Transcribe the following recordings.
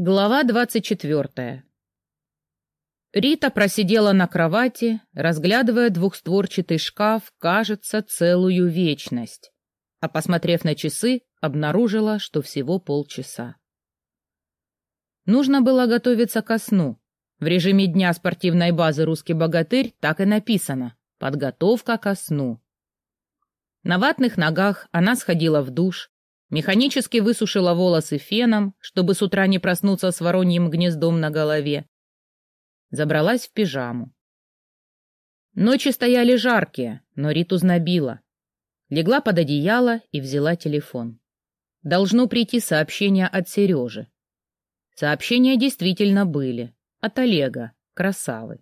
Глава двадцать четвертая. Рита просидела на кровати, разглядывая двухстворчатый шкаф, кажется, целую вечность, а, посмотрев на часы, обнаружила, что всего полчаса. Нужно было готовиться ко сну. В режиме дня спортивной базы «Русский богатырь» так и написано «Подготовка ко сну». На ватных ногах она сходила в душ, Механически высушила волосы феном, чтобы с утра не проснуться с вороньим гнездом на голове. Забралась в пижаму. Ночи стояли жаркие, но Риту знобила. Легла под одеяло и взяла телефон. Должно прийти сообщение от Сережи. Сообщения действительно были. От Олега, красавы.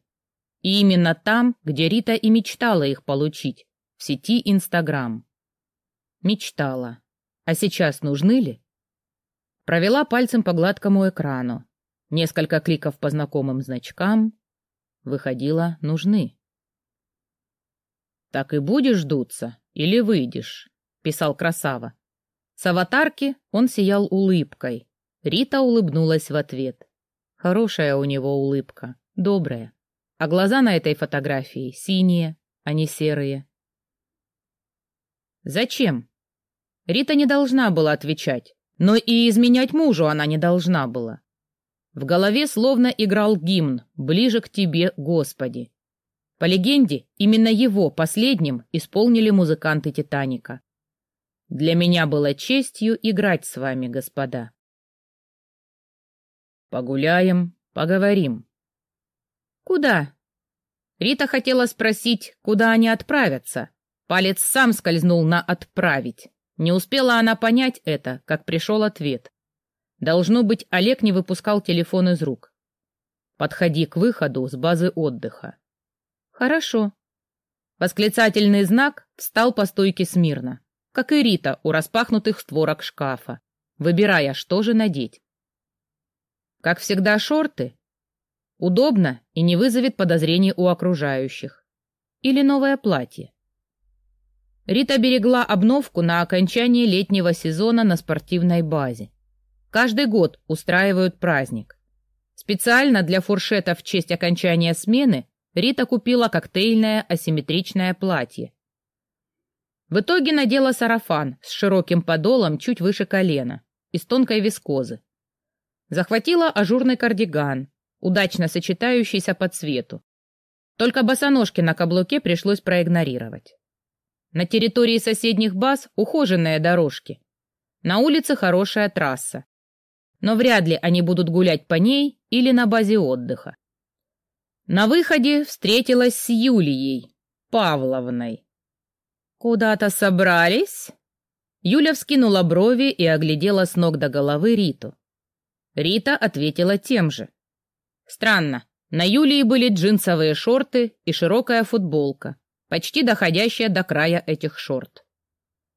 И именно там, где Рита и мечтала их получить, в сети Инстаграм. Мечтала. А сейчас нужны ли? Провела пальцем по гладкому экрану. Несколько кликов по знакомым значкам. Выходило «нужны». «Так и будешь дуться или выйдешь?» — писал красава. С аватарки он сиял улыбкой. Рита улыбнулась в ответ. Хорошая у него улыбка, добрая. А глаза на этой фотографии синие, а не серые. «Зачем?» Рита не должна была отвечать, но и изменять мужу она не должна была. В голове словно играл гимн «Ближе к тебе, Господи». По легенде, именно его последним исполнили музыканты «Титаника». Для меня было честью играть с вами, господа. Погуляем, поговорим. Куда? Рита хотела спросить, куда они отправятся. Палец сам скользнул на «отправить». Не успела она понять это, как пришел ответ. Должно быть, Олег не выпускал телефон из рук. Подходи к выходу с базы отдыха. Хорошо. Восклицательный знак встал по стойке смирно, как и Рита у распахнутых створок шкафа, выбирая, что же надеть. Как всегда, шорты. Удобно и не вызовет подозрений у окружающих. Или новое платье. Рита берегла обновку на окончание летнего сезона на спортивной базе. Каждый год устраивают праздник. Специально для фуршета в честь окончания смены Рита купила коктейльное асимметричное платье. В итоге надела сарафан с широким подолом чуть выше колена, из тонкой вискозы. Захватила ажурный кардиган, удачно сочетающийся по цвету. Только босоножки на каблуке пришлось проигнорировать. На территории соседних баз ухоженные дорожки. На улице хорошая трасса. Но вряд ли они будут гулять по ней или на базе отдыха. На выходе встретилась с Юлией Павловной. «Куда-то собрались?» Юля вскинула брови и оглядела с ног до головы Риту. Рита ответила тем же. Странно, на Юлии были джинсовые шорты и широкая футболка почти доходящая до края этих шорт.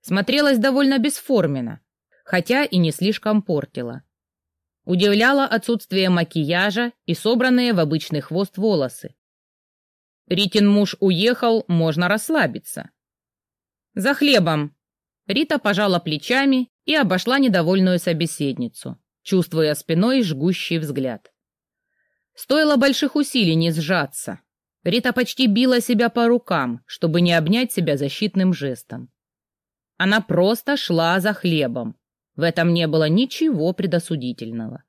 Смотрелась довольно бесформенно, хотя и не слишком портила. Удивляло отсутствие макияжа и собранные в обычный хвост волосы. Ритин муж уехал, можно расслабиться. «За хлебом!» Рита пожала плечами и обошла недовольную собеседницу, чувствуя спиной жгущий взгляд. Стоило больших усилий не сжаться, Рита почти била себя по рукам, чтобы не обнять себя защитным жестом. Она просто шла за хлебом. В этом не было ничего предосудительного.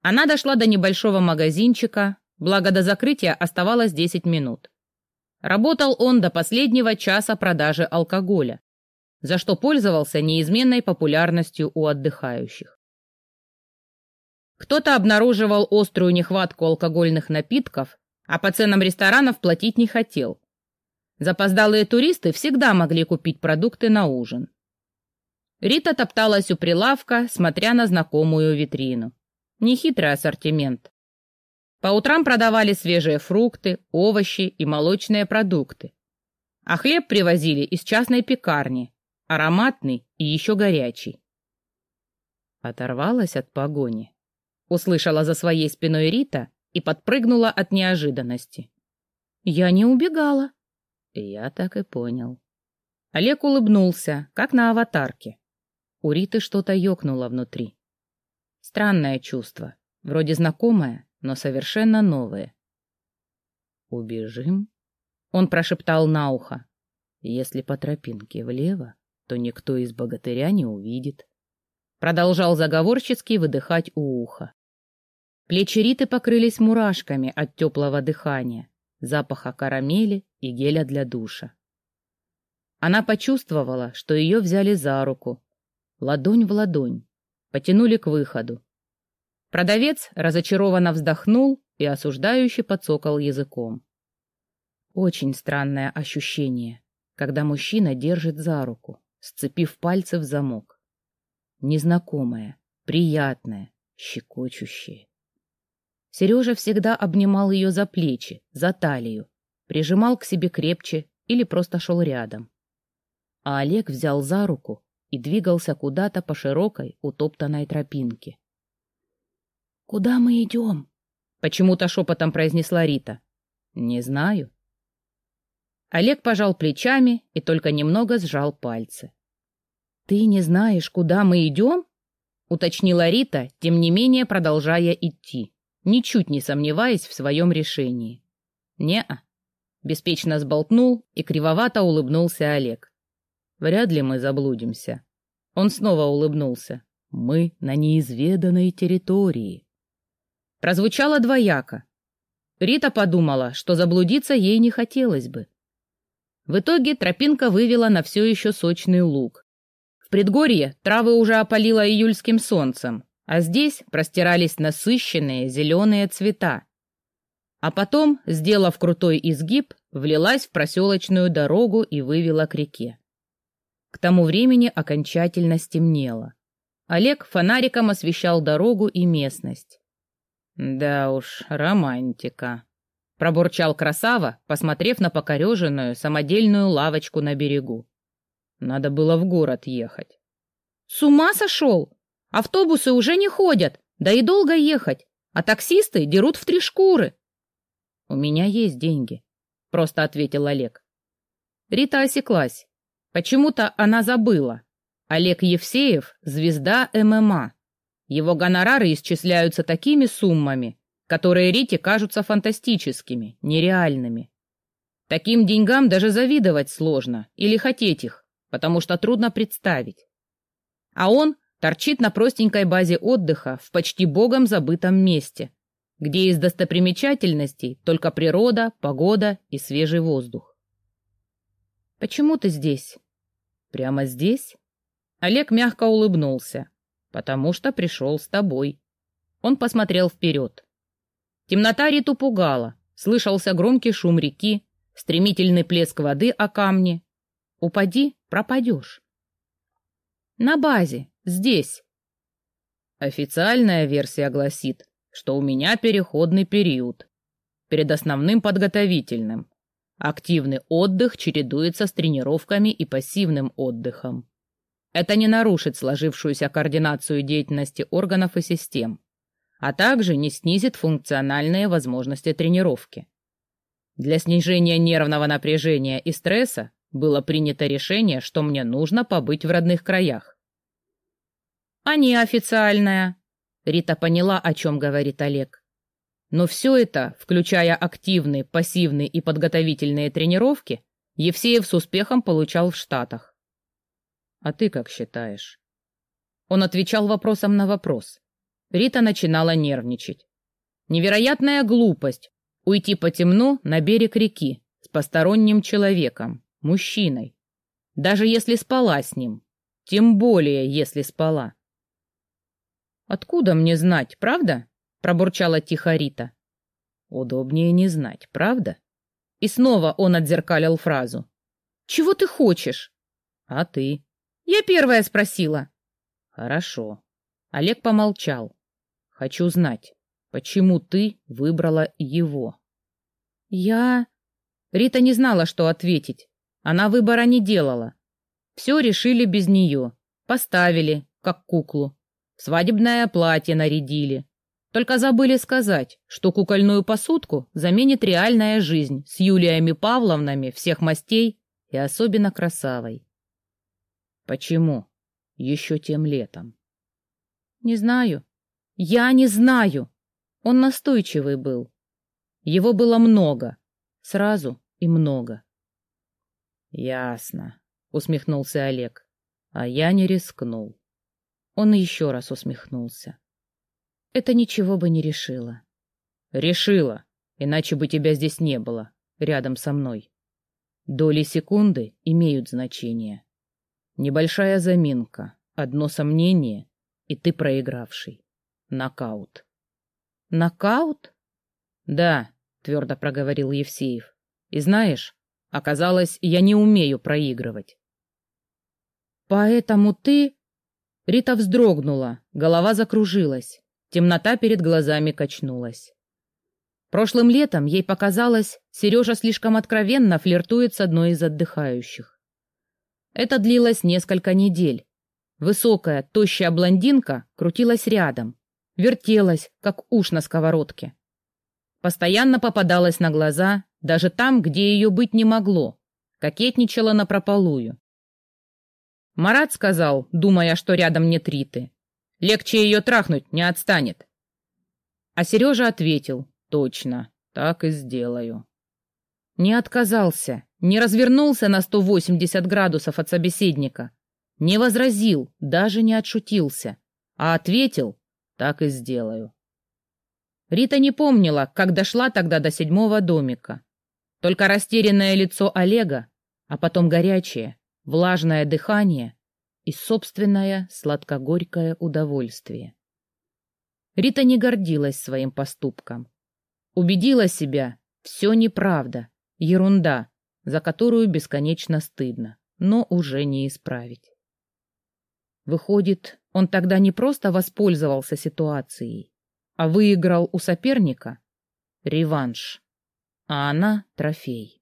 Она дошла до небольшого магазинчика, благо до закрытия оставалось 10 минут. Работал он до последнего часа продажи алкоголя, за что пользовался неизменной популярностью у отдыхающих. Кто-то обнаруживал острую нехватку алкогольных напитков а по ценам ресторанов платить не хотел. Запоздалые туристы всегда могли купить продукты на ужин. Рита топталась у прилавка, смотря на знакомую витрину. Нехитрый ассортимент. По утрам продавали свежие фрукты, овощи и молочные продукты. А хлеб привозили из частной пекарни, ароматный и еще горячий. Оторвалась от погони. Услышала за своей спиной Рита и подпрыгнула от неожиданности. «Я не убегала». Я так и понял. Олег улыбнулся, как на аватарке. У Риты что-то ёкнуло внутри. Странное чувство. Вроде знакомое, но совершенно новое. «Убежим?» — он прошептал на ухо. «Если по тропинке влево, то никто из богатыря не увидит». Продолжал заговорчески выдыхать у уха. Плечи Риты покрылись мурашками от теплого дыхания, запаха карамели и геля для душа. Она почувствовала, что ее взяли за руку, ладонь в ладонь, потянули к выходу. Продавец разочарованно вздохнул и осуждающе подсокал языком. Очень странное ощущение, когда мужчина держит за руку, сцепив пальцы в замок. Незнакомое, приятное, щекочущее. Сережа всегда обнимал ее за плечи, за талию, прижимал к себе крепче или просто шел рядом. А Олег взял за руку и двигался куда-то по широкой, утоптанной тропинке. «Куда мы идем?» — почему-то шепотом произнесла Рита. «Не знаю». Олег пожал плечами и только немного сжал пальцы. «Ты не знаешь, куда мы идем?» — уточнила Рита, тем не менее продолжая идти, ничуть не сомневаясь в своем решении. «Не-а», — беспечно сболтнул и кривовато улыбнулся Олег. «Вряд ли мы заблудимся». Он снова улыбнулся. «Мы на неизведанной территории». Прозвучало двояко. Рита подумала, что заблудиться ей не хотелось бы. В итоге тропинка вывела на все еще сочный луг. В предгорье травы уже опалило июльским солнцем, а здесь простирались насыщенные зеленые цвета. А потом, сделав крутой изгиб, влилась в проселочную дорогу и вывела к реке. К тому времени окончательно стемнело. Олег фонариком освещал дорогу и местность. «Да уж, романтика», — пробурчал красава, посмотрев на покореженную самодельную лавочку на берегу. «Надо было в город ехать». «С ума сошел? Автобусы уже не ходят, да и долго ехать, а таксисты дерут в три шкуры». «У меня есть деньги», — просто ответил Олег. Рита осеклась. Почему-то она забыла. Олег Евсеев — звезда ММА. Его гонорары исчисляются такими суммами, которые Рите кажутся фантастическими, нереальными. Таким деньгам даже завидовать сложно или хотеть их, потому что трудно представить. А он торчит на простенькой базе отдыха в почти богом забытом месте, где из достопримечательностей только природа, погода и свежий воздух. «Почему ты здесь?» «Прямо здесь?» Олег мягко улыбнулся потому что пришел с тобой. Он посмотрел вперед. Темнота Риту пугала, слышался громкий шум реки, стремительный плеск воды о камни. Упади — пропадешь. На базе, здесь. Официальная версия гласит, что у меня переходный период. Перед основным подготовительным. Активный отдых чередуется с тренировками и пассивным отдыхом. Это не нарушит сложившуюся координацию деятельности органов и систем, а также не снизит функциональные возможности тренировки. Для снижения нервного напряжения и стресса было принято решение, что мне нужно побыть в родных краях. А неофициальная? Рита поняла, о чем говорит Олег. Но все это, включая активные, пассивные и подготовительные тренировки, Евсеев с успехом получал в Штатах. А ты как считаешь? Он отвечал вопросом на вопрос. Рита начинала нервничать. Невероятная глупость уйти по темну на берег реки с посторонним человеком, мужчиной. Даже если спала с ним. Тем более, если спала. «Откуда мне знать, правда?» — пробурчала тихо Рита. «Удобнее не знать, правда?» И снова он отзеркалил фразу. «Чего ты хочешь?» «А ты?» Я первая спросила. Хорошо. Олег помолчал. Хочу знать, почему ты выбрала его? Я... Рита не знала, что ответить. Она выбора не делала. Все решили без нее. Поставили, как куклу. Свадебное платье нарядили. Только забыли сказать, что кукольную посудку заменит реальная жизнь с Юлиями Павловнами всех мастей и особенно красавой. Почему? Еще тем летом. Не знаю. Я не знаю. Он настойчивый был. Его было много. Сразу и много. Ясно, усмехнулся Олег. А я не рискнул. Он еще раз усмехнулся. Это ничего бы не решило. Решила, иначе бы тебя здесь не было, рядом со мной. Доли секунды имеют значение. Небольшая заминка, одно сомнение, и ты проигравший. Нокаут. Нокаут? Да, твердо проговорил Евсеев. И знаешь, оказалось, я не умею проигрывать. Поэтому ты... Рита вздрогнула, голова закружилась, темнота перед глазами качнулась. Прошлым летом ей показалось, Сережа слишком откровенно флиртует с одной из отдыхающих. Это длилось несколько недель. Высокая, тощая блондинка крутилась рядом, вертелась, как уж на сковородке. Постоянно попадалась на глаза, даже там, где ее быть не могло, кокетничала напропалую. Марат сказал, думая, что рядом нет Риты. Легче ее трахнуть, не отстанет. А Сережа ответил, Точно, так и сделаю. Не отказался, не развернулся на 180 градусов от собеседника, не возразил, даже не отшутился, а ответил, так и сделаю. Рита не помнила, как дошла тогда до седьмого домика. Только растерянное лицо Олега, а потом горячее, влажное дыхание и собственное сладкогорькое удовольствие. Рита не гордилась своим поступком. Убедила себя, все неправда, ерунда, за которую бесконечно стыдно, но уже не исправить. Выходит, он тогда не просто воспользовался ситуацией, а выиграл у соперника реванш, а она — трофей.